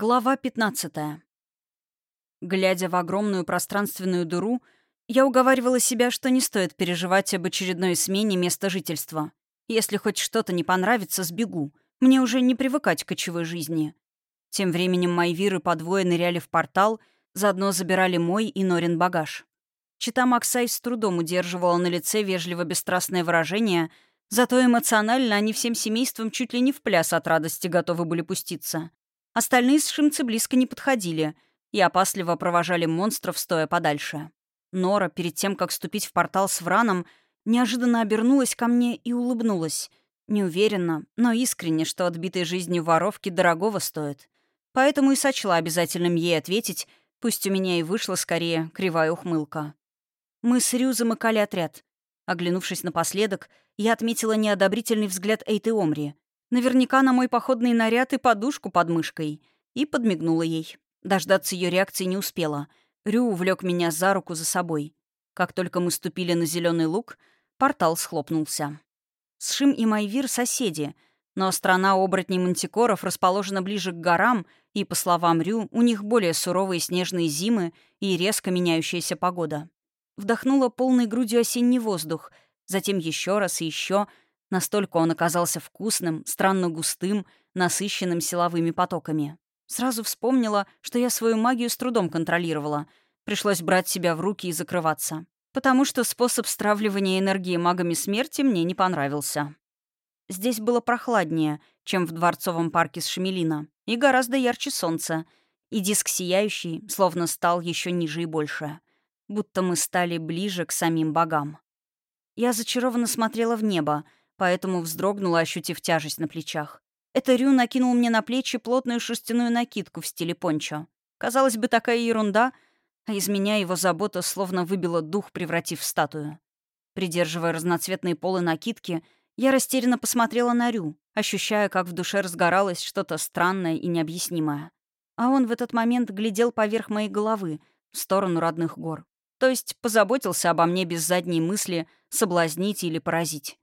Глава 15. Глядя в огромную пространственную дыру, я уговаривала себя, что не стоит переживать об очередной смене места жительства. Если хоть что-то не понравится, сбегу. Мне уже не привыкать к кочевой жизни. Тем временем мои виры по двое ныряли в портал, заодно забирали мой и Норин багаж. Чита Максай с трудом удерживала на лице вежливо-бесстрастное выражение, зато эмоционально они всем семейством чуть ли не в пляс от радости готовы были пуститься. Остальные сшимцы близко не подходили и опасливо провожали монстров, стоя подальше. Нора, перед тем, как вступить в портал с Враном, неожиданно обернулась ко мне и улыбнулась. Неуверенно, но искренне, что отбитой жизнью воровки дорогого стоит. Поэтому и сочла обязательным ей ответить, пусть у меня и вышла скорее кривая ухмылка. Мы с Рю замыкали отряд. Оглянувшись напоследок, я отметила неодобрительный взгляд Эйты Омри — Наверняка на мой походный наряд и подушку под мышкой. И подмигнула ей. Дождаться ее реакции не успела. Рю увлек меня за руку за собой. Как только мы ступили на зеленый луг, портал схлопнулся. Сшим и Майвир — соседи, но страна оборотней мантикоров расположена ближе к горам, и, по словам Рю, у них более суровые снежные зимы и резко меняющаяся погода. Вдохнула полной грудью осенний воздух, затем еще раз и еще — Настолько он оказался вкусным, странно густым, насыщенным силовыми потоками. Сразу вспомнила, что я свою магию с трудом контролировала. Пришлось брать себя в руки и закрываться. Потому что способ стравливания энергии магами смерти мне не понравился. Здесь было прохладнее, чем в дворцовом парке с Шемелина, и гораздо ярче солнца, и диск сияющий, словно стал еще ниже и больше. Будто мы стали ближе к самим богам. Я зачарованно смотрела в небо — поэтому вздрогнула, ощутив тяжесть на плечах. Это Рю накинул мне на плечи плотную шерстяную накидку в стиле пончо. Казалось бы, такая ерунда, а из меня его забота словно выбила дух, превратив в статую. Придерживая разноцветные полы накидки, я растерянно посмотрела на Рю, ощущая, как в душе разгоралось что-то странное и необъяснимое. А он в этот момент глядел поверх моей головы, в сторону родных гор. То есть позаботился обо мне без задней мысли соблазнить или поразить.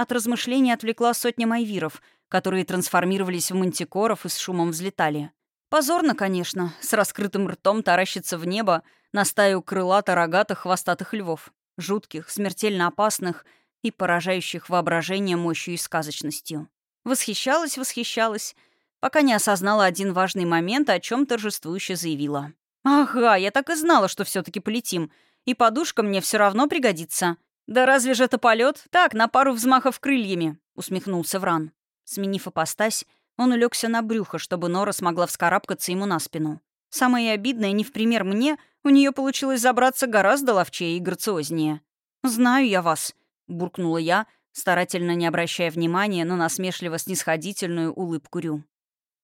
От размышлений отвлекла сотня майвиров, которые трансформировались в мантикоров и с шумом взлетали. Позорно, конечно, с раскрытым ртом таращиться в небо на стаю крылато-рогатых хвостатых львов. Жутких, смертельно опасных и поражающих воображение мощью и сказочностью. Восхищалась, восхищалась, пока не осознала один важный момент, о чем торжествующе заявила. «Ага, я так и знала, что все таки полетим, и подушка мне все равно пригодится. «Да разве же это полет? Так, на пару взмахов крыльями», — усмехнулся Вран. Сменив опостась, он улегся на брюхо, чтобы Нора смогла вскарабкаться ему на спину. Самое обидное, не в пример мне, у нее получилось забраться гораздо ловчее и грациознее. «Знаю я вас», — буркнула я, старательно не обращая внимания на насмешливо-снисходительную улыбку Рю.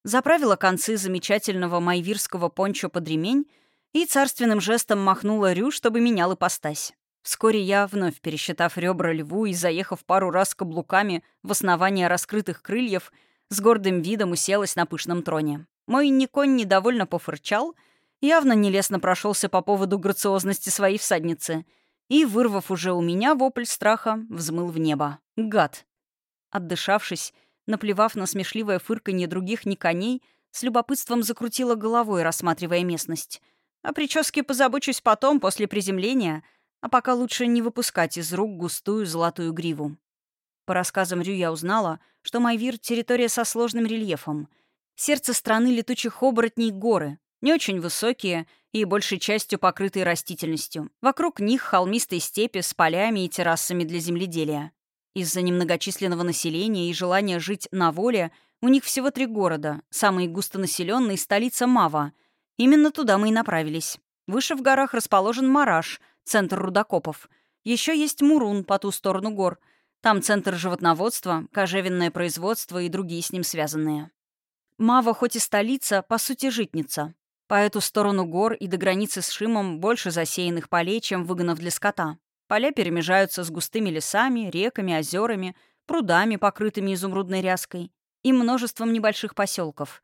Заправила концы замечательного майвирского пончо под ремень и царственным жестом махнула Рю, чтобы менял ипостась. Вскоре я, вновь пересчитав ребра льву и заехав пару раз каблуками в основание раскрытых крыльев, с гордым видом уселась на пышном троне. Мой Никонь недовольно пофырчал, явно нелестно прошелся по поводу грациозности своей всадницы и, вырвав уже у меня вопль страха, взмыл в небо. Гад! Отдышавшись, наплевав на смешливое фырканье других никоней, с любопытством закрутила головой, рассматривая местность. О прическе позабочусь потом, после приземления — а пока лучше не выпускать из рук густую золотую гриву. По рассказам Рю я узнала, что Майвир — территория со сложным рельефом. Сердце страны летучих оборотней — горы, не очень высокие и большей частью покрытые растительностью. Вокруг них холмистые степи с полями и террасами для земледелия. Из-за немногочисленного населения и желания жить на воле у них всего три города, самый густонаселенный — столица Мава. Именно туда мы и направились. Выше в горах расположен Мараш — центр рудокопов. Еще есть Мурун по ту сторону гор. Там центр животноводства, кожевенное производство и другие с ним связанные. Мава хоть и столица, по сути житница. По эту сторону гор и до границы с Шимом больше засеянных полей, чем выгонов для скота. Поля перемежаются с густыми лесами, реками, озерами, прудами, покрытыми изумрудной ряской, и множеством небольших поселков.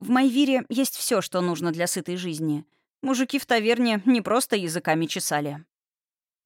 В Майвире есть все, что нужно для сытой жизни. Мужики в таверне не просто языками чесали.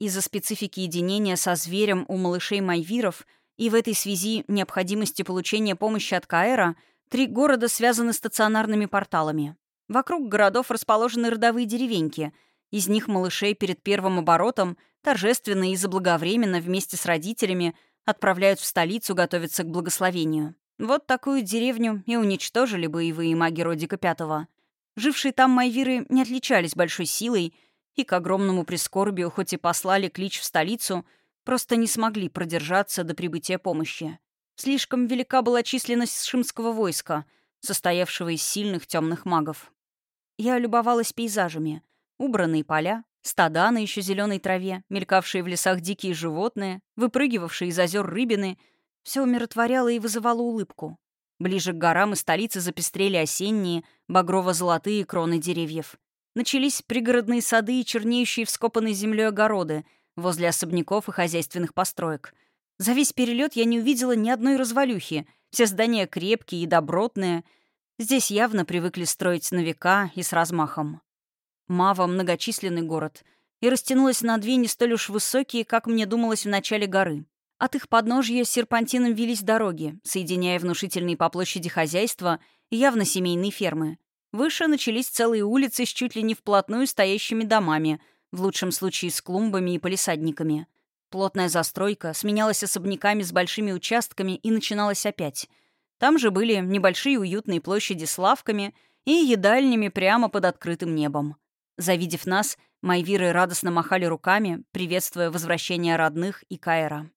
Из-за специфики единения со зверем у малышей Майвиров и в этой связи необходимости получения помощи от Каэра Три города связаны стационарными порталами. Вокруг городов расположены родовые деревеньки. Из них малышей перед первым оборотом торжественно и заблаговременно вместе с родителями отправляют в столицу готовиться к благословению. Вот такую деревню и уничтожили боевые маги Родика Пятого. Жившие там майвиры не отличались большой силой и к огромному прискорбию, хоть и послали клич в столицу, просто не смогли продержаться до прибытия помощи. Слишком велика была численность шимского войска, состоявшего из сильных темных магов. Я любовалась пейзажами. Убранные поля, стада на еще зеленой траве, мелькавшие в лесах дикие животные, выпрыгивавшие из озер рыбины — все умиротворяло и вызывало улыбку. Ближе к горам и столице запестрели осенние, багрово-золотые кроны деревьев. Начались пригородные сады и чернеющие вскопанной землей огороды возле особняков и хозяйственных построек. За весь перелет я не увидела ни одной развалюхи. Все здания крепкие и добротные. Здесь явно привыкли строить на века и с размахом. Мава — многочисленный город — и растянулась на две не столь уж высокие, как мне думалось в начале горы. От их подножья серпантином велись дороги, соединяя внушительные по площади хозяйства и явно семейные фермы. Выше начались целые улицы с чуть ли не вплотную стоящими домами, в лучшем случае с клумбами и полисадниками. Плотная застройка сменялась особняками с большими участками и начиналась опять. Там же были небольшие уютные площади с лавками и едальнями прямо под открытым небом. Завидев нас, майвиры радостно махали руками, приветствуя возвращение родных и Каэра.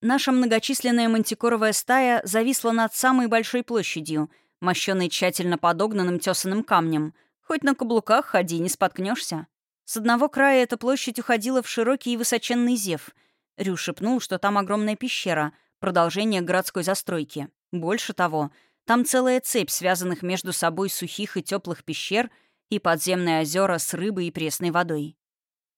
Наша многочисленная мантикоровая стая зависла над самой большой площадью, мощенной тщательно подогнанным тесаным камнем. Хоть на каблуках ходи, не споткнешься. С одного края эта площадь уходила в широкий и высоченный зев. Рю шепнул, что там огромная пещера, продолжение городской застройки. Больше того, там целая цепь связанных между собой сухих и теплых пещер и подземные озера с рыбой и пресной водой.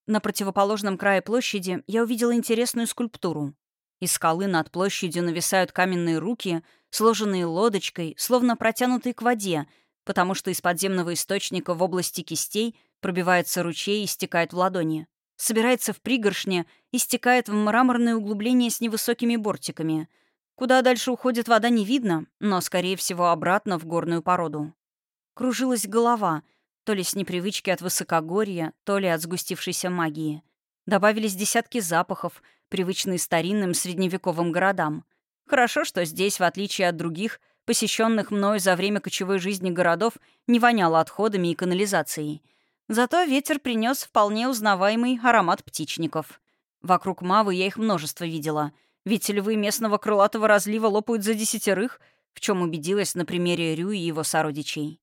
На противоположном крае площади я увидела интересную скульптуру. Из скалы над площадью нависают каменные руки, сложенные лодочкой, словно протянутые к воде, потому что из подземного источника в области кистей пробивается ручей и стекает в ладони. Собирается в пригоршне и стекает в мраморное углубление с невысокими бортиками. Куда дальше уходит вода не видно, но, скорее всего, обратно в горную породу. Кружилась голова, то ли с непривычки от высокогорья, то ли от сгустившейся магии. Добавились десятки запахов — привычные старинным средневековым городам. Хорошо, что здесь, в отличие от других, посещенных мною за время кочевой жизни городов, не воняло отходами и канализацией. Зато ветер принес вполне узнаваемый аромат птичников. Вокруг Мавы я их множество видела, ведь львы местного крылатого разлива лопают за десятерых, в чем убедилась на примере Рю и его сородичей.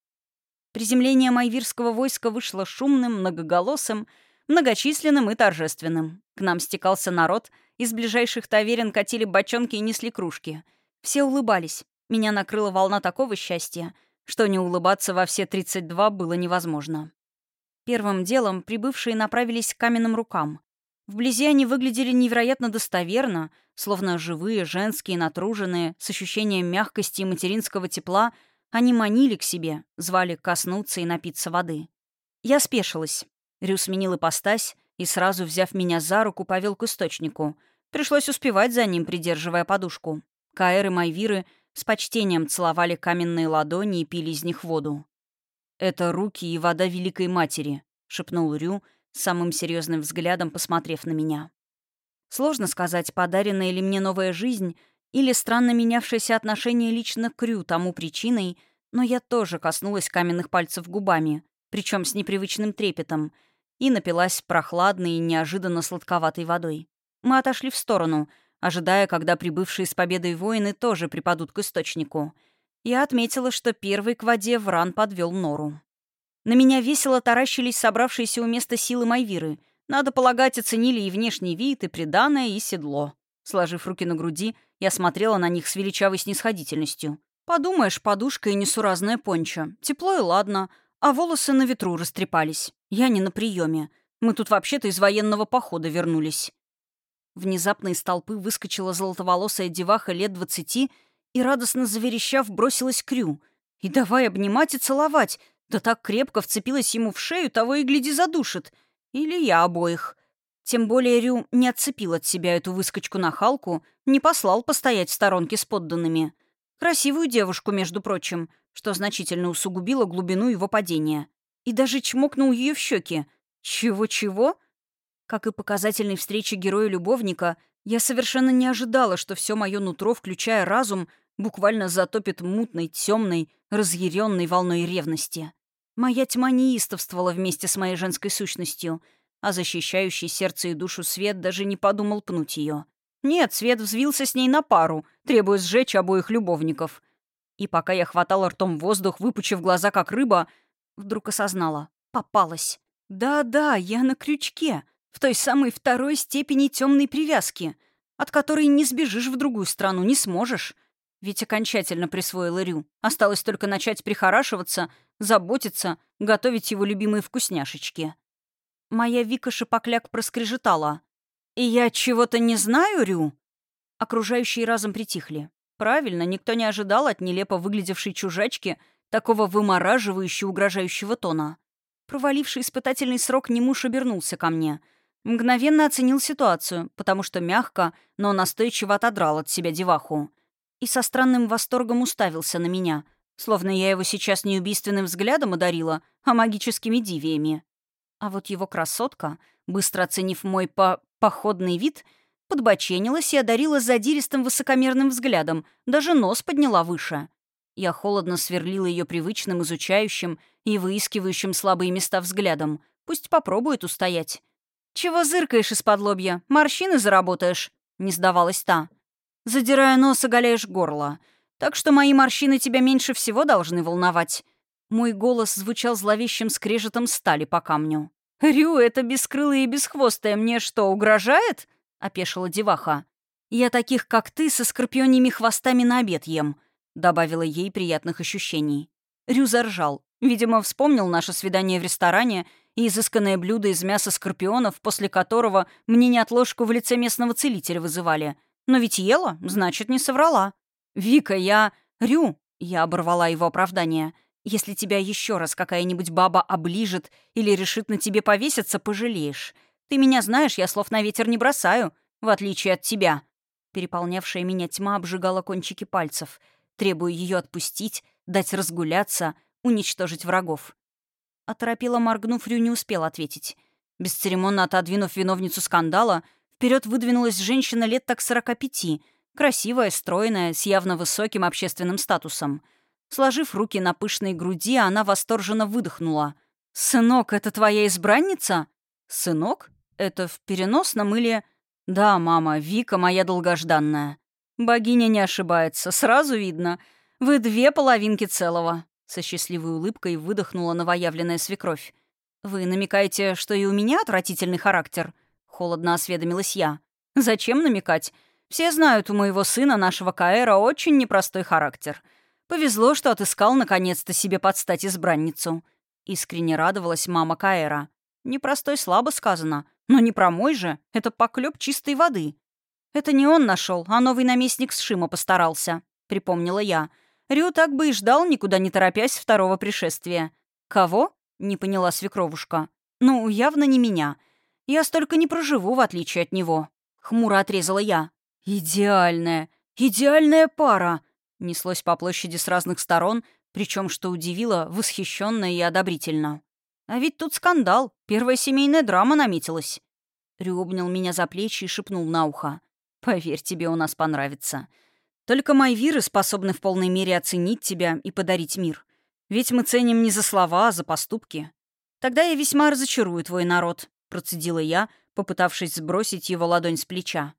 Приземление майвирского войска вышло шумным, многоголосым, многочисленным и торжественным. К нам стекался народ, из ближайших таверен катили бочонки и несли кружки. Все улыбались. Меня накрыла волна такого счастья, что не улыбаться во все 32 было невозможно. Первым делом прибывшие направились к каменным рукам. Вблизи они выглядели невероятно достоверно, словно живые, женские, натруженные, с ощущением мягкости и материнского тепла, они манили к себе, звали коснуться и напиться воды. Я спешилась. Рю сменил ипостась и, сразу взяв меня за руку, повел к источнику. Пришлось успевать за ним, придерживая подушку. Каэр и Майвиры с почтением целовали каменные ладони и пили из них воду. «Это руки и вода Великой Матери», — шепнул Рю, самым серьезным взглядом посмотрев на меня. Сложно сказать, подаренная ли мне новая жизнь или странно менявшееся отношение лично к Рю тому причиной, но я тоже коснулась каменных пальцев губами, причем с непривычным трепетом — и напилась прохладной и неожиданно сладковатой водой. Мы отошли в сторону, ожидая, когда прибывшие с победой воины тоже припадут к источнику. Я отметила, что первый к воде Вран подвел нору. На меня весело таращились собравшиеся у места силы Майвиры. Надо полагать, оценили и внешний вид, и приданное, и седло. Сложив руки на груди, я смотрела на них с величавой снисходительностью. Подумаешь, подушка и несуразная понча. Тепло и ладно, а волосы на ветру растрепались. Я не на приеме. Мы тут вообще-то из военного похода вернулись. Внезапно из толпы выскочила золотоволосая деваха лет двадцати и, радостно заверещав, бросилась к Рю. И давай обнимать и целовать. Да так крепко вцепилась ему в шею, того и гляди задушит. Или я обоих. Тем более Рю не отцепил от себя эту выскочку на халку, не послал постоять в сторонке с подданными. Красивую девушку, между прочим, что значительно усугубило глубину его падения. И даже чмокнул ее в щеки. Чего-чего? Как и показательной встрече героя-любовника, я совершенно не ожидала, что все мое нутро, включая разум, буквально затопит мутной, темной, разъяренной волной ревности. Моя тьма неистовствовала вместе с моей женской сущностью, а защищающий сердце и душу свет даже не подумал пнуть ее. Нет, свет взвился с ней на пару, требуя сжечь обоих любовников. И пока я хватала ртом воздух, выпучив глаза как рыба, вдруг осознала. Попалась. Да-да, я на крючке, в той самой второй степени темной привязки, от которой не сбежишь в другую страну, не сможешь. Ведь окончательно присвоила Рю. Осталось только начать прихорашиваться, заботиться, готовить его любимые вкусняшечки. Моя Вика шипокляк проскрежетала. «И я чего-то не знаю, Рю?» Окружающие разом притихли. Правильно, никто не ожидал от нелепо выглядевшей чужачки такого вымораживающего угрожающего тона. Проваливший испытательный срок немуж обернулся ко мне. Мгновенно оценил ситуацию, потому что мягко, но настойчиво отодрал от себя деваху. И со странным восторгом уставился на меня, словно я его сейчас не убийственным взглядом одарила, а магическими дивиями. А вот его красотка, быстро оценив мой по походный вид, подбоченилась и одарила задиристым высокомерным взглядом, даже нос подняла выше. Я холодно сверлила ее привычным, изучающим и выискивающим слабые места взглядом. Пусть попробует устоять. «Чего зыркаешь из-под лобья? Морщины заработаешь?» — не сдавалась та. «Задирая нос, оголяешь горло. Так что мои морщины тебя меньше всего должны волновать». Мой голос звучал зловещим скрежетом стали по камню. «Рю, это бескрылое и бесхвостое мне что, угрожает?» — опешила деваха. «Я таких, как ты, со скорпионьими хвостами на обед ем», — добавила ей приятных ощущений. Рю заржал. Видимо, вспомнил наше свидание в ресторане и изысканное блюдо из мяса скорпионов, после которого мне неотложку в лице местного целителя вызывали. Но ведь ела, значит, не соврала. «Вика, я... Рю!» — я оборвала его оправдание. «Если тебя еще раз какая-нибудь баба оближет или решит на тебе повеситься, пожалеешь. Ты меня знаешь, я слов на ветер не бросаю, в отличие от тебя». Переполнявшая меня тьма обжигала кончики пальцев, требуя ее отпустить, дать разгуляться, уничтожить врагов. Оторопела моргнув, Рю не успел ответить. Бесцеремонно отодвинув виновницу скандала, вперед выдвинулась женщина лет так сорока пяти, красивая, стройная, с явно высоким общественным статусом. Сложив руки на пышной груди, она восторженно выдохнула. «Сынок, это твоя избранница?» «Сынок? Это в переносном или...» «Да, мама, Вика моя долгожданная». «Богиня не ошибается, сразу видно. Вы две половинки целого. Со счастливой улыбкой выдохнула новоявленная свекровь. «Вы намекаете, что и у меня отвратительный характер?» Холодно осведомилась я. «Зачем намекать? Все знают, у моего сына, нашего Каэра, очень непростой характер. Повезло, что отыскал наконец-то себе подстать избранницу». Искренне радовалась мама Каэра. «Непростой слабо сказано. Но не про мой же. Это поклеп чистой воды». «Это не он нашел, а новый наместник с Шима постарался», — припомнила я. Рю так бы и ждал, никуда не торопясь, второго пришествия. «Кого?» — не поняла свекровушка. «Ну, явно не меня. Я столько не проживу, в отличие от него». Хмуро отрезала я. «Идеальная! Идеальная пара!» Неслось по площади с разных сторон, причем, что удивило, восхищенно и одобрительно. «А ведь тут скандал. Первая семейная драма наметилась». Рю обнял меня за плечи и шепнул на ухо. «Поверь, тебе у нас понравится. Только майвиры способны в полной мере оценить тебя и подарить мир. Ведь мы ценим не за слова, а за поступки. Тогда я весьма разочарую твой народ», — процедила я, попытавшись сбросить его ладонь с плеча.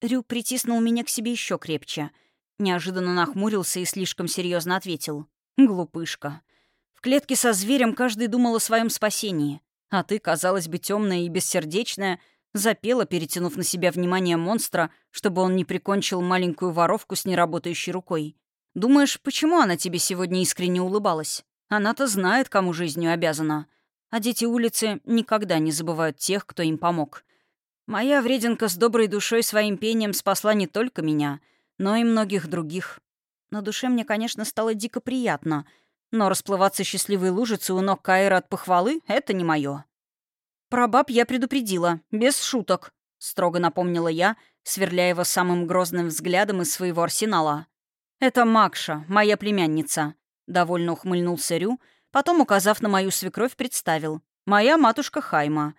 Рю притиснул меня к себе еще крепче. Неожиданно нахмурился и слишком серьезно ответил. «Глупышка. В клетке со зверем каждый думал о своем спасении. А ты, казалось бы, темная и бессердечная — Запела, перетянув на себя внимание монстра, чтобы он не прикончил маленькую воровку с неработающей рукой. Думаешь, почему она тебе сегодня искренне улыбалась? Она-то знает, кому жизнью обязана. А дети улицы никогда не забывают тех, кто им помог. Моя вреденка с доброй душой своим пением спасла не только меня, но и многих других. На душе мне, конечно, стало дико приятно, но расплываться счастливой лужицей у ног Каэра от похвалы — это не мое. «Про баб я предупредила, без шуток», — строго напомнила я, сверляя его самым грозным взглядом из своего арсенала. «Это Макша, моя племянница», — довольно ухмыльнулся Рю, потом, указав на мою свекровь, представил. «Моя матушка Хайма.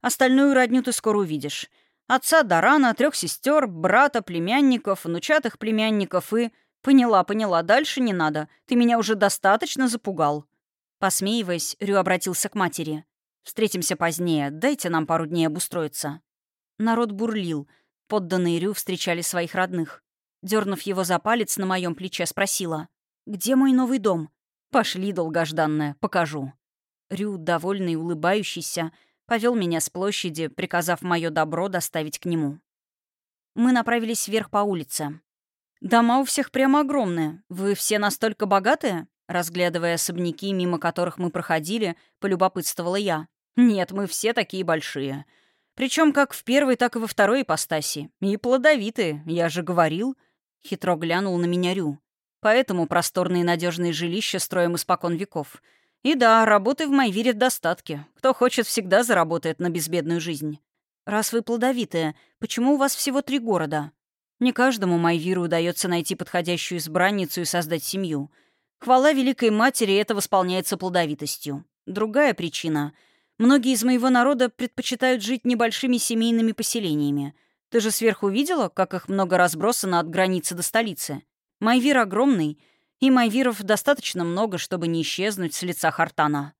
Остальную родню ты скоро увидишь. Отца Дарана, трех сестер, брата, племянников, внучатых племянников и... Поняла, поняла, дальше не надо. Ты меня уже достаточно запугал». Посмеиваясь, Рю обратился к матери. «Встретимся позднее. Дайте нам пару дней обустроиться». Народ бурлил. Подданные Рю встречали своих родных. Дернув его за палец на моем плече, спросила. «Где мой новый дом?» «Пошли, долгожданная, покажу». Рю, довольный и улыбающийся, повел меня с площади, приказав мое добро доставить к нему. Мы направились вверх по улице. «Дома у всех прямо огромные. Вы все настолько богатые?» Разглядывая особняки, мимо которых мы проходили, полюбопытствовала я. «Нет, мы все такие большие. Причем как в первой, так и во второй ипостаси. И плодовитые, я же говорил». Хитро глянул на меня Рю. «Поэтому просторные и надежные жилища строим испокон веков. И да, работы в Майвире в достатке. Кто хочет, всегда заработает на безбедную жизнь. Раз вы плодовитые, почему у вас всего три города?» Не каждому Майвиру удается найти подходящую избранницу и создать семью. Хвала Великой Матери это восполняется плодовитостью. Другая причина. Многие из моего народа предпочитают жить небольшими семейными поселениями. Ты же сверху видела, как их много разбросано от границы до столицы? Майвир огромный, и Майвиров достаточно много, чтобы не исчезнуть с лица Хартана.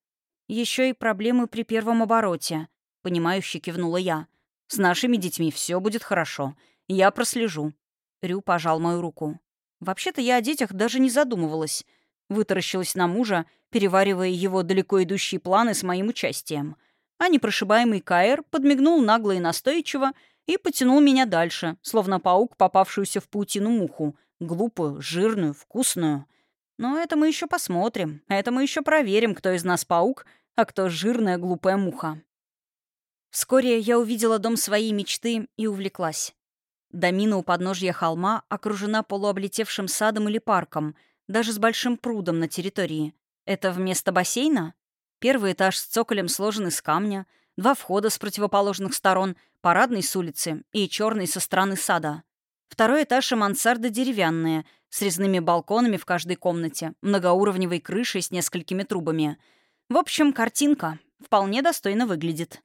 Еще и проблемы при первом обороте. Понимающе кивнула я. С нашими детьми все будет хорошо. Я прослежу. Рю пожал мою руку. Вообще-то я о детях даже не задумывалась. Вытаращилась на мужа, переваривая его далеко идущие планы с моим участием. А непрошибаемый Каэр подмигнул нагло и настойчиво и потянул меня дальше, словно паук, попавшуюся в паутину муху. Глупую, жирную, вкусную. Но это мы еще посмотрим. Это мы еще проверим, кто из нас паук, а кто жирная глупая муха. Вскоре я увидела дом своей мечты и увлеклась. Домина у подножья холма окружена полуоблетевшим садом или парком, даже с большим прудом на территории. Это вместо бассейна? Первый этаж с цоколем сложен из камня, два входа с противоположных сторон, парадный с улицы и черный со стороны сада. Второй этаж и мансарды деревянные, с резными балконами в каждой комнате, многоуровневой крышей с несколькими трубами. В общем, картинка. Вполне достойно выглядит.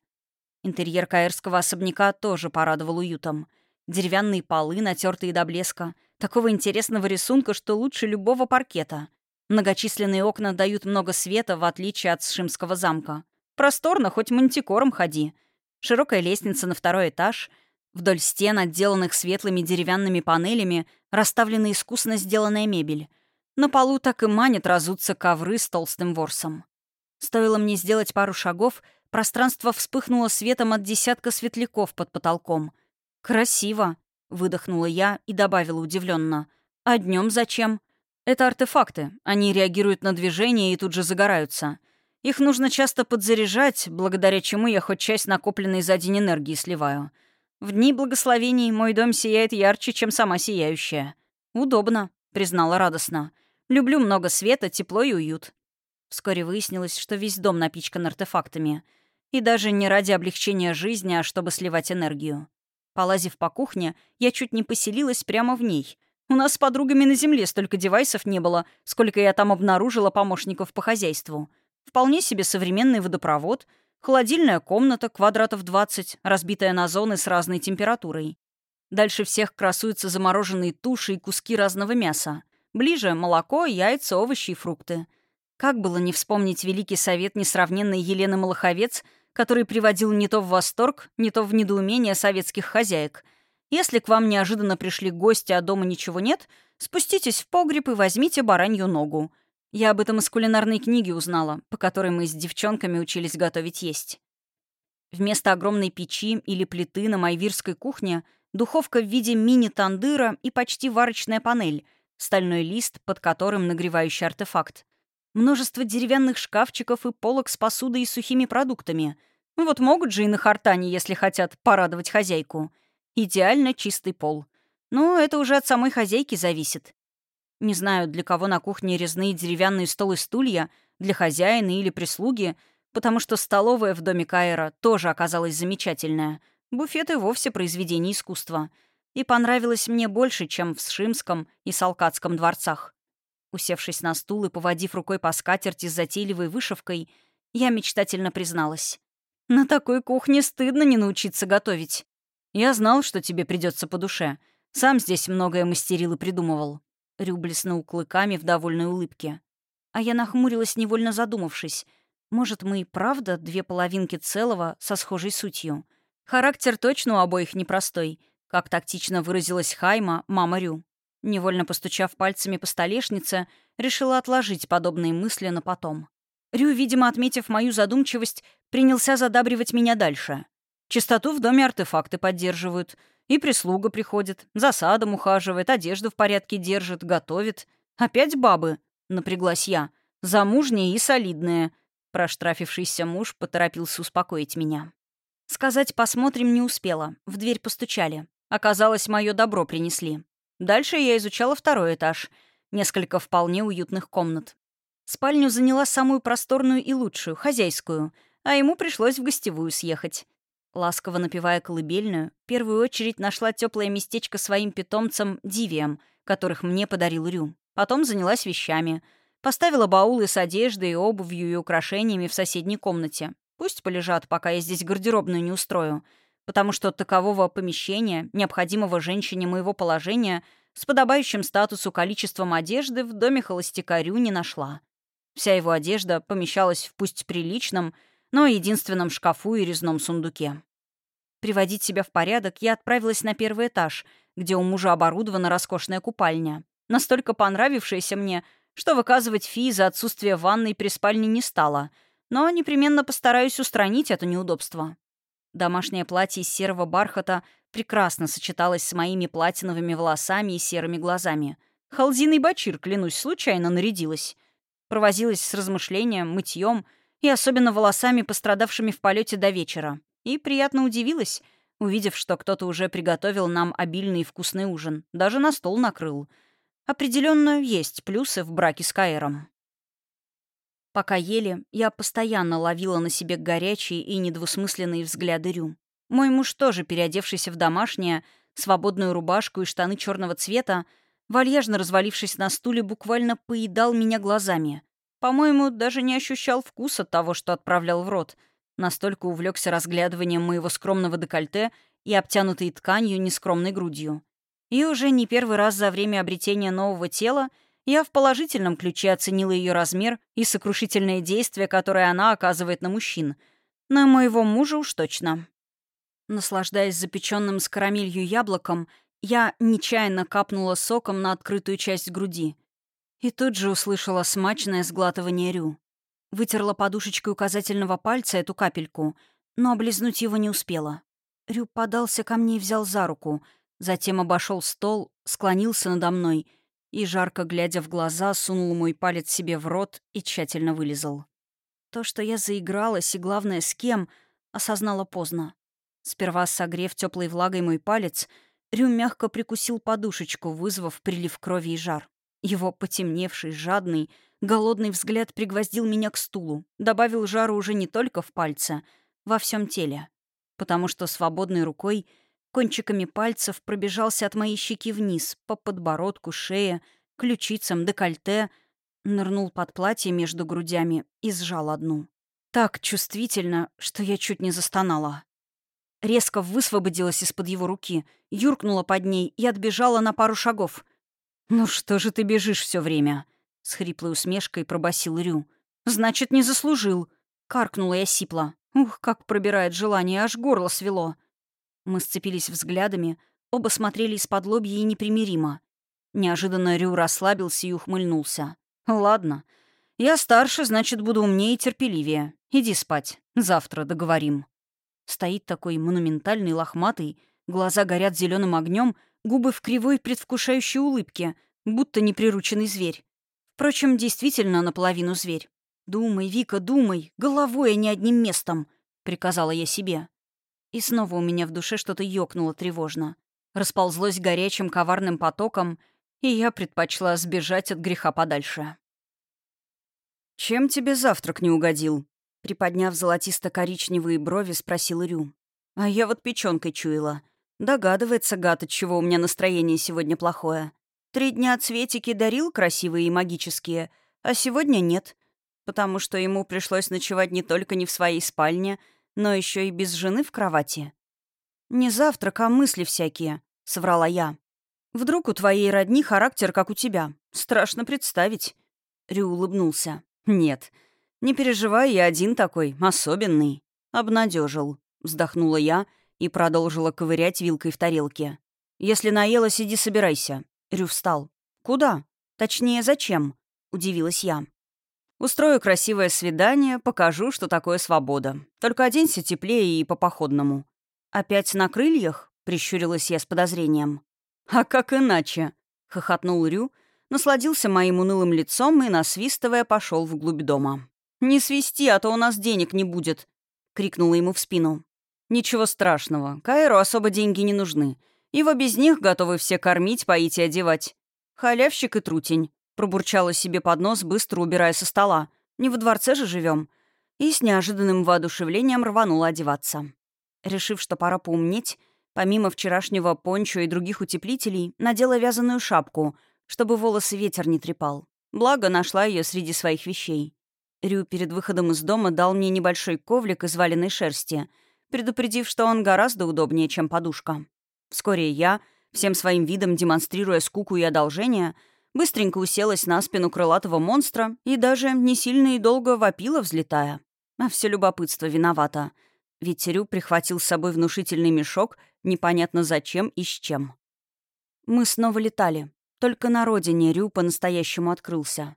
Интерьер каэрского особняка тоже порадовал уютом — Деревянные полы, натертые до блеска. Такого интересного рисунка, что лучше любого паркета. Многочисленные окна дают много света, в отличие от Сшимского замка. Просторно, хоть мантикором ходи. Широкая лестница на второй этаж. Вдоль стен, отделанных светлыми деревянными панелями, расставлена искусно сделанная мебель. На полу так и манит разуться ковры с толстым ворсом. Стоило мне сделать пару шагов, пространство вспыхнуло светом от десятка светляков под потолком — «Красиво», — выдохнула я и добавила удивленно. «А днем зачем?» «Это артефакты. Они реагируют на движение и тут же загораются. Их нужно часто подзаряжать, благодаря чему я хоть часть накопленной за день энергии сливаю. В дни благословений мой дом сияет ярче, чем сама сияющая. Удобно», — признала радостно. «Люблю много света, тепло и уют». Вскоре выяснилось, что весь дом напичкан артефактами. И даже не ради облегчения жизни, а чтобы сливать энергию. Полазив по кухне, я чуть не поселилась прямо в ней. У нас с подругами на земле столько девайсов не было, сколько я там обнаружила помощников по хозяйству. Вполне себе современный водопровод, холодильная комната квадратов 20, разбитая на зоны с разной температурой. Дальше всех красуются замороженные туши и куски разного мяса. Ближе — молоко, яйца, овощи и фрукты. Как было не вспомнить великий совет несравненной Елены Малаховец — который приводил не то в восторг, не то в недоумение советских хозяек. Если к вам неожиданно пришли гости, а дома ничего нет, спуститесь в погреб и возьмите баранью ногу. Я об этом из кулинарной книги узнала, по которой мы с девчонками учились готовить есть. Вместо огромной печи или плиты на майвирской кухне духовка в виде мини-тандыра и почти варочная панель, стальной лист, под которым нагревающий артефакт. Множество деревянных шкафчиков и полок с посудой и сухими продуктами. Вот могут же и на хартане, если хотят порадовать хозяйку. Идеально чистый пол. Но это уже от самой хозяйки зависит. Не знаю, для кого на кухне резные деревянные стол и стулья, для хозяина или прислуги, потому что столовая в доме Каэра тоже оказалась замечательная. Буфет и вовсе произведение искусства. и понравилось мне больше, чем в Сшимском и Салкатском дворцах. Усевшись на стул и поводив рукой по скатерти с затейливой вышивкой, я мечтательно призналась. «На такой кухне стыдно не научиться готовить. Я знал, что тебе придется по душе. Сам здесь многое мастерил и придумывал». Рю блеснул клыками в довольной улыбке. А я нахмурилась, невольно задумавшись. Может, мы и правда две половинки целого со схожей сутью? Характер точно у обоих непростой, как тактично выразилась Хайма, мама Рю. Невольно постучав пальцами по столешнице, решила отложить подобные мысли на потом. Рю, видимо, отметив мою задумчивость, принялся задабривать меня дальше. Чистоту в доме артефакты поддерживают. И прислуга приходит, за садом ухаживает, одежду в порядке держит, готовит. Опять бабы, напряглась я. Замужние и солидные. Проштрафившийся муж поторопился успокоить меня. Сказать «посмотрим» не успела. В дверь постучали. Оказалось, мое добро принесли. Дальше я изучала второй этаж. Несколько вполне уютных комнат. Спальню заняла самую просторную и лучшую, хозяйскую, а ему пришлось в гостевую съехать. Ласково напевая колыбельную, в первую очередь нашла теплое местечко своим питомцам Дивиям, которых мне подарил Рю. Потом занялась вещами. Поставила баулы с одеждой, обувью и украшениями в соседней комнате. Пусть полежат, пока я здесь гардеробную не устрою. Потому что такового помещения, необходимого женщине моего положения, с подобающим статусу количеством одежды в доме холостяка Рю не нашла. Вся его одежда помещалась в пусть приличном, но единственном шкафу и резном сундуке. Приводить себя в порядок я отправилась на первый этаж, где у мужа оборудована роскошная купальня. Настолько понравившаяся мне, что выказывать фи за отсутствие ванной при спальне не стала, но непременно постараюсь устранить это неудобство. Домашнее платье из серого бархата прекрасно сочеталось с моими платиновыми волосами и серыми глазами. Халзиной бачир, клянусь, случайно нарядилась. Провозилась с размышлением, мытьем — и особенно волосами, пострадавшими в полете до вечера. И приятно удивилась, увидев, что кто-то уже приготовил нам обильный и вкусный ужин, даже на стол накрыл. Определенно есть плюсы в браке с Каэром. Пока ели, я постоянно ловила на себе горячие и недвусмысленные взгляды Рю. Мой муж тоже, переодевшийся в домашнее, свободную рубашку и штаны черного цвета, вальяжно развалившись на стуле, буквально поедал меня глазами — по-моему, даже не ощущал вкуса того, что отправлял в рот. Настолько увлекся разглядыванием моего скромного декольте и обтянутой тканью нескромной грудью. И уже не первый раз за время обретения нового тела я в положительном ключе оценила ее размер и сокрушительное действие, которое она оказывает на мужчин. На моего мужа уж точно. Наслаждаясь запеченным с карамелью яблоком, я нечаянно капнула соком на открытую часть груди — и тут же услышала смачное сглатывание Рю. Вытерла подушечкой указательного пальца эту капельку, но облизнуть его не успела. Рю подался ко мне и взял за руку, затем обошел стол, склонился надо мной и, жарко глядя в глаза, сунул мой палец себе в рот и тщательно вылезал. То, что я заигралась и, главное, с кем, осознала поздно. Сперва согрев теплой влагой мой палец, Рю мягко прикусил подушечку, вызвав прилив крови и жар. Его потемневший, жадный, голодный взгляд пригвоздил меня к стулу, добавил жару уже не только в пальце, во всем теле. Потому что свободной рукой кончиками пальцев пробежался от моей щеки вниз, по подбородку, шее, ключицам, декольте, нырнул под платье между грудями и сжал одну. Так чувствительно, что я чуть не застонала. Резко высвободилась из-под его руки, юркнула под ней и отбежала на пару шагов — «Ну что же ты бежишь все время?» — с хриплой усмешкой пробасил Рю. «Значит, не заслужил!» — каркнула я сипла. Ух, как пробирает желание, аж горло свело. Мы сцепились взглядами, оба смотрели из-под лобья и непримиримо. Неожиданно Рю расслабился и ухмыльнулся. «Ладно. Я старше, значит, буду умнее и терпеливее. Иди спать. Завтра договорим». Стоит такой монументальный, лохматый, глаза горят зеленым огнем, губы в кривой предвкушающей улыбке, будто неприрученный зверь. Впрочем, действительно наполовину зверь. «Думай, Вика, думай, головой, а не одним местом», — приказала я себе. И снова у меня в душе что-то ёкнуло тревожно. Расползлось горячим коварным потоком, и я предпочла сбежать от греха подальше. «Чем тебе завтрак не угодил?» Приподняв золотисто-коричневые брови, спросил Рю. «А я вот печенкой чуяла. Догадывается гад, от чего у меня настроение сегодня плохое. Три дня цветики дарил красивые и магические, а сегодня нет, потому что ему пришлось ночевать не только не в своей спальне, но еще и без жены в кровати. «Не завтрак, а мысли всякие», — соврала я. «Вдруг у твоей родни характер, как у тебя? Страшно представить». Рю улыбнулся. «Нет, не переживай, я один такой, особенный». Обнадежил. Вздохнула я и продолжила ковырять вилкой в тарелке. «Если наелась, иди собирайся. Рю встал. «Куда? Точнее, зачем?» — удивилась я. «Устрою красивое свидание, покажу, что такое свобода. Только оденься теплее и по-походному». «Опять на крыльях?» — прищурилась я с подозрением. «А как иначе?» — хохотнул Рю, насладился моим унылым лицом и, насвистывая, пошел вглубь дома. «Не свисти, а то у нас денег не будет», — крикнула ему в спину. «Ничего страшного. Кайру особо деньги не нужны. Его без них готовы все кормить, поить и одевать. Халявщик и трутень. Пробурчала себе под нос, быстро убирая со стола. Не во дворце же живем. И с неожиданным воодушевлением рванула одеваться. Решив, что пора поумнеть, помимо вчерашнего пончо и других утеплителей, надела вязаную шапку, чтобы волосы ветер не трепал. Благо, нашла ее среди своих вещей. Рю перед выходом из дома дал мне небольшой ковлик из валеной шерсти, предупредив, что он гораздо удобнее, чем подушка. Вскоре я, всем своим видом демонстрируя скуку и одолжение, быстренько уселась на спину крылатого монстра и даже не сильно и долго вопила, взлетая. А все любопытство виновато. Ведь Терю прихватил с собой внушительный мешок, непонятно зачем и с чем. Мы снова летали. Только на родине Рю по-настоящему открылся.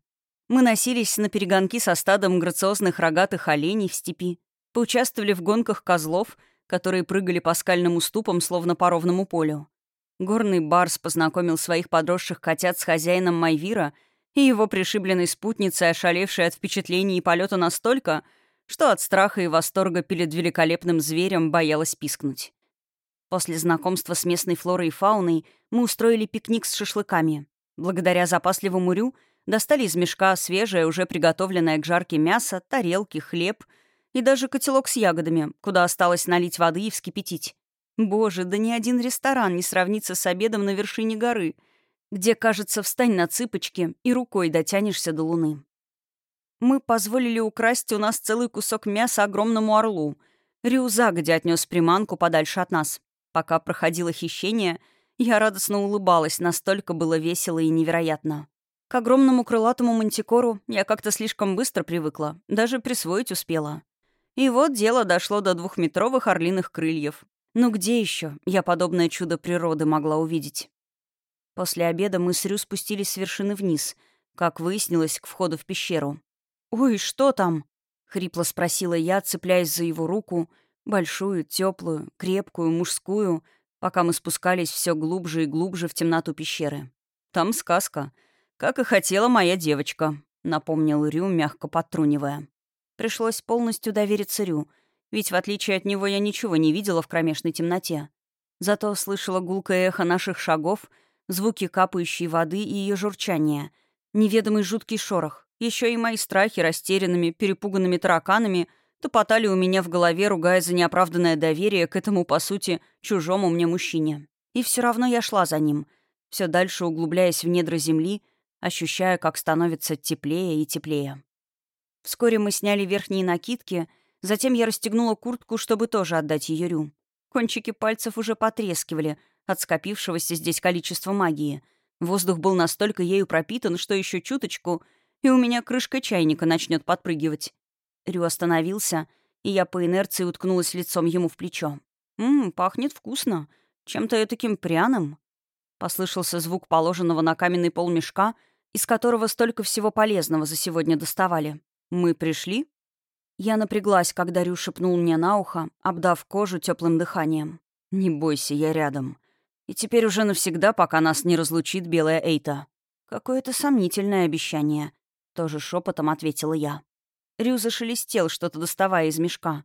Мы носились на перегонки со стадом грациозных рогатых оленей в степи, поучаствовали в гонках козлов — которые прыгали по скальным уступам, словно по ровному полю. Горный барс познакомил своих подросших котят с хозяином Майвира и его пришибленной спутницей, ошалевшей от впечатлений и полета настолько, что от страха и восторга перед великолепным зверем боялась пискнуть. После знакомства с местной флорой и фауной мы устроили пикник с шашлыками. Благодаря запасливому рю достали из мешка свежее, уже приготовленное к жарке мясо, тарелки, хлеб — и даже котелок с ягодами, куда осталось налить воды и вскипятить. Боже, да ни один ресторан не сравнится с обедом на вершине горы, где, кажется, встань на цыпочки и рукой дотянешься до луны. Мы позволили украсть у нас целый кусок мяса огромному орлу. Рю загодя отнес приманку подальше от нас. Пока проходило хищение, я радостно улыбалась, настолько было весело и невероятно. К огромному крылатому мантикору я как-то слишком быстро привыкла, даже присвоить успела. И вот дело дошло до двухметровых орлиных крыльев. Ну где еще я подобное чудо природы могла увидеть? После обеда мы с Рю спустились с вершины вниз, как выяснилось, к входу в пещеру. «Ой, что там?» — хрипло спросила я, цепляясь за его руку, большую, теплую, крепкую, мужскую, пока мы спускались все глубже и глубже в темноту пещеры. «Там сказка. Как и хотела моя девочка», — напомнил Рю, мягко подтрунивая. Пришлось полностью довериться Рю, ведь в отличие от него я ничего не видела в кромешной темноте. Зато слышала гулкое эхо наших шагов, звуки капающей воды и ее журчания, неведомый жуткий шорох. Еще и мои страхи растерянными, перепуганными тараканами топотали у меня в голове, ругая за неоправданное доверие к этому, по сути, чужому мне мужчине. И все равно я шла за ним, все дальше углубляясь в недра земли, ощущая, как становится теплее и теплее. Вскоре мы сняли верхние накидки, затем я расстегнула куртку, чтобы тоже отдать ее Рю. Кончики пальцев уже потрескивали от скопившегося здесь количества магии. Воздух был настолько ею пропитан, что еще чуточку, и у меня крышка чайника начнет подпрыгивать. Рю остановился, и я по инерции уткнулась лицом ему в плечо. «Ммм, пахнет вкусно. Чем-то таким пряным». Послышался звук положенного на каменный пол мешка, из которого столько всего полезного за сегодня доставали. «Мы пришли?» Я напряглась, когда Рю шепнул мне на ухо, обдав кожу теплым дыханием. «Не бойся, я рядом. И теперь уже навсегда, пока нас не разлучит белая Эйта». «Какое-то сомнительное обещание», — тоже шепотом ответила я. Рю зашелестел, что-то доставая из мешка.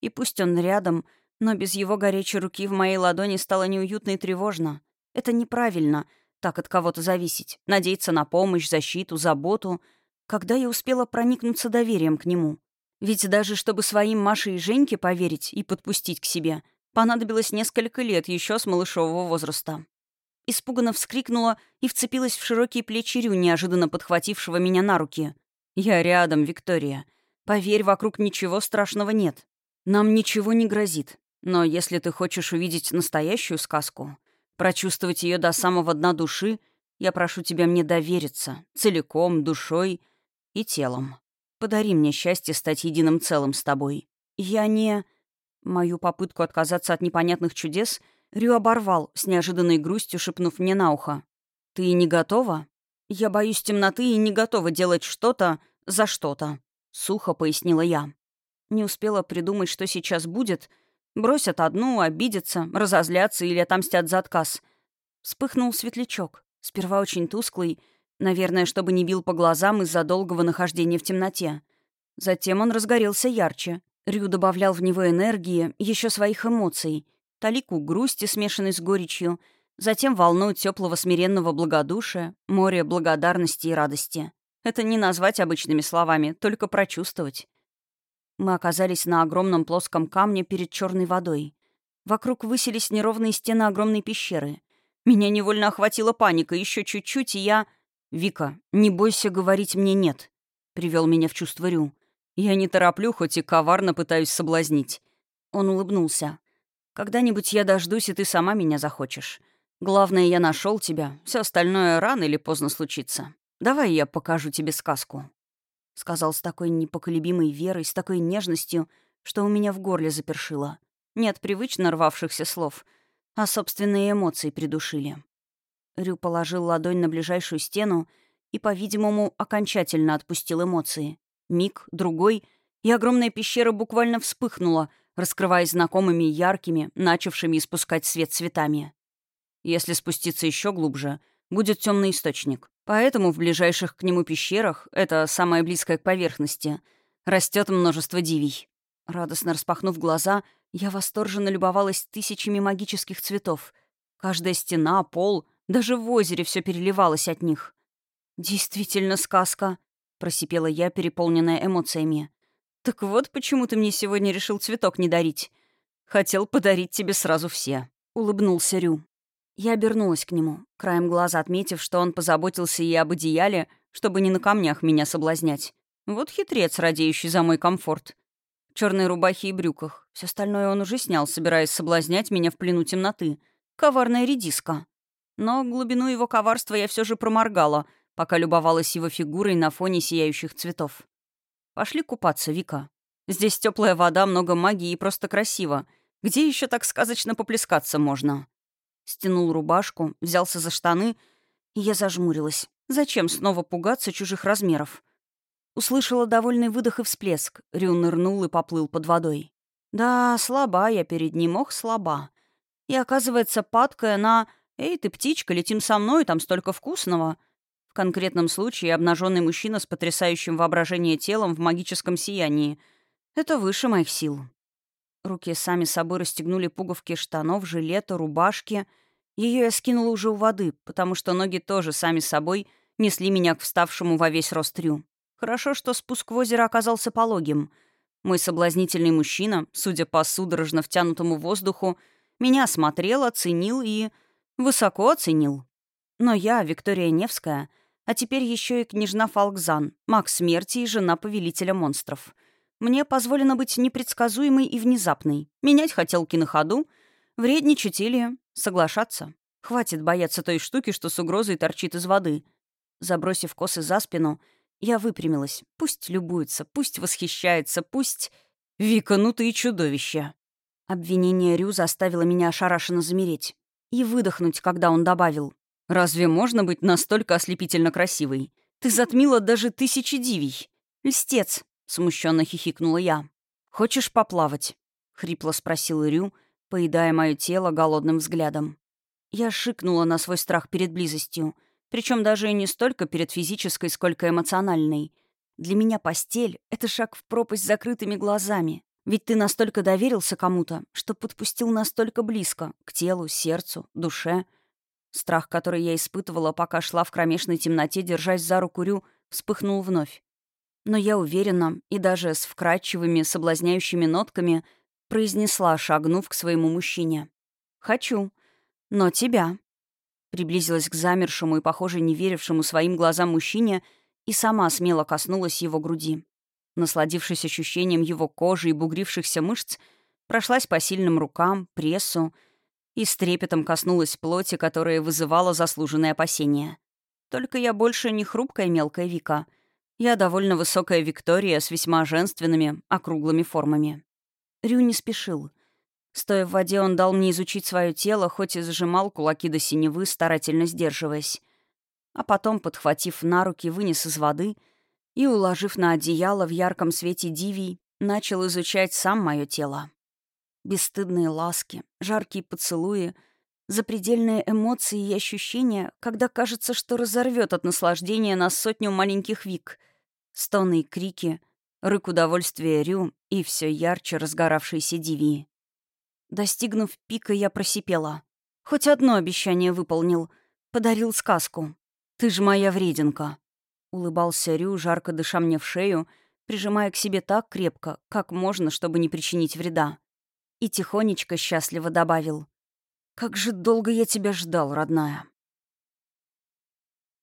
И пусть он рядом, но без его горячей руки в моей ладони стало неуютно и тревожно. Это неправильно — так от кого-то зависеть, надеяться на помощь, защиту, заботу — когда я успела проникнуться доверием к нему. Ведь даже чтобы своим Маше и Женьке поверить и подпустить к себе, Понадобилось несколько лет еще с малышового возраста. Испуганно вскрикнула и вцепилась в широкие плечи Рю, неожиданно подхватившего меня на руки. «Я рядом, Виктория. Поверь, вокруг ничего страшного нет. Нам ничего не грозит. Но если ты хочешь увидеть настоящую сказку, прочувствовать ее до самого дна души, я прошу тебя мне довериться, целиком, душой и телом. Подари мне счастье стать единым целым с тобой. Я не...» Мою попытку отказаться от непонятных чудес Рю оборвал, с неожиданной грустью шепнув мне на ухо. «Ты не готова? Я боюсь темноты и не готова делать что-то за что-то», — сухо пояснила я. Не успела придумать, что сейчас будет. Бросят одну, обидятся, разозлятся или отомстят за отказ. Вспыхнул светлячок, сперва очень тусклый, наверное, чтобы не бил по глазам из-за долгого нахождения в темноте. Затем он разгорелся ярче, Рю добавлял в него энергии, еще своих эмоций, талику грусти, смешанной с горечью, затем волну теплого смиренного благодушия, море благодарности и радости. Это не назвать обычными словами, только прочувствовать. Мы оказались на огромном плоском камне перед черной водой. Вокруг высились неровные стены огромной пещеры. Меня невольно охватила паника, еще чуть-чуть, и я... «Вика, не бойся говорить мне «нет», — привел меня в чувство Рю. Я не тороплю, хоть и коварно пытаюсь соблазнить. Он улыбнулся. Когда-нибудь я дождусь, и ты сама меня захочешь. Главное, я нашел тебя. Все остальное рано или поздно случится. Давай я покажу тебе сказку. Сказал с такой непоколебимой верой, с такой нежностью, что у меня в горле запершило. Нет привычно рвавшихся слов, а собственные эмоции придушили. Рю положил ладонь на ближайшую стену и, по-видимому, окончательно отпустил эмоции. Миг, другой, и огромная пещера буквально вспыхнула, раскрываясь знакомыми яркими, начавшими испускать свет цветами. Если спуститься еще глубже, будет темный источник. Поэтому в ближайших к нему пещерах, это самое близкое к поверхности, растет множество дивий. Радостно распахнув глаза, я восторженно любовалась тысячами магических цветов. Каждая стена, пол, даже в озере все переливалось от них. «Действительно сказка», просипела я, переполненная эмоциями. «Так вот почему ты мне сегодня решил цветок не дарить. Хотел подарить тебе сразу все», — улыбнулся Рю. Я обернулась к нему, краем глаза отметив, что он позаботился и об одеяле, чтобы не на камнях меня соблазнять. Вот хитрец, радеющий за мой комфорт. В рубахе и брюках. Все остальное он уже снял, собираясь соблазнять меня в плену темноты. Коварная редиска. Но глубину его коварства я все же проморгала — пока любовалась его фигурой на фоне сияющих цветов. «Пошли купаться, Вика. Здесь теплая вода, много магии и просто красиво. Где еще так сказочно поплескаться можно?» Стянул рубашку, взялся за штаны, и я зажмурилась. Зачем снова пугаться чужих размеров? Услышала довольный выдох и всплеск. Рю нырнул и поплыл под водой. Да, слаба я перед ним, ох, слаба. И оказывается, падкая на «Эй, ты птичка, летим со мной, там столько вкусного», в конкретном случае обнаженный мужчина с потрясающим воображением телом в магическом сиянии. Это выше моих сил. Руки сами собой расстегнули пуговки штанов, жилета, рубашки. Ее я скинула уже у воды, потому что ноги тоже сами собой несли меня к вставшему во весь рост трю. Хорошо, что спуск в озеро оказался пологим. Мой соблазнительный мужчина, судя по судорожно втянутому воздуху, меня осмотрел, оценил и... высоко оценил. Но я, Виктория Невская, а теперь еще и княжна Фалкзан, маг смерти и жена повелителя монстров. Мне позволено быть непредсказуемой и внезапной. Менять хотелки на ходу, вредничать или соглашаться. Хватит бояться той штуки, что с угрозой торчит из воды. Забросив косы за спину, я выпрямилась. Пусть любуется, пусть восхищается, пусть... «Вика, ну ты и чудовище!» Обвинение Рю заставило меня ошарашенно замереть. И выдохнуть, когда он добавил. Разве можно быть настолько ослепительно красивой? Ты затмила даже тысячи дивий. Льстец, смущенно хихикнула я. Хочешь поплавать? хрипло спросил Ирю, поедая мое тело голодным взглядом. Я шикнула на свой страх перед близостью, причем даже и не столько перед физической, сколько эмоциональной. Для меня постель — это шаг в пропасть с закрытыми глазами. Ведь ты настолько доверился кому-то, что подпустил настолько близко, к телу, сердцу, душе — Страх, который я испытывала, пока шла в кромешной темноте, держась за руку Рю, вспыхнул вновь. Но я уверена, и даже с вкрадчивыми, соблазняющими нотками, произнесла, шагнув к своему мужчине. «Хочу. Но тебя». Приблизилась к замершему и, похоже, не верившему своим глазам мужчине и сама смело коснулась его груди. Насладившись ощущением его кожи и бугрившихся мышц, прошлась по сильным рукам, прессу и с трепетом коснулась плоти, которая вызывала заслуженные опасения. Только я больше не хрупкая мелкая Вика. Я довольно высокая Виктория с весьма женственными, округлыми формами. Рю не спешил. Стоя в воде, он дал мне изучить свое тело, хоть и зажимал кулаки до синевы, старательно сдерживаясь. А потом, подхватив на руки, вынес из воды и, уложив на одеяло в ярком свете дивий, начал изучать сам мое тело. Бесстыдные ласки, жаркие поцелуи, запредельные эмоции и ощущения, когда кажется, что разорвет от наслаждения на сотню маленьких вик, стоны и крики, рык удовольствия Рю и все ярче разгоравшиеся дивии. Достигнув пика, я просипела. Хоть одно обещание выполнил. Подарил сказку. «Ты ж моя вреденка», — улыбался Рю, жарко дыша мне в шею, прижимая к себе так крепко, как можно, чтобы не причинить вреда. И тихонечко счастливо добавил. «Как же долго я тебя ждал, родная».